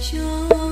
cho